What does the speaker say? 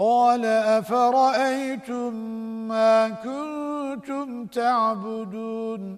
قال أفرأيتم ما كنتم تعبدون